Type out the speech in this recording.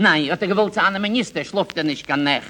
Nein, hat er gewollt zu einem Minister, schläft er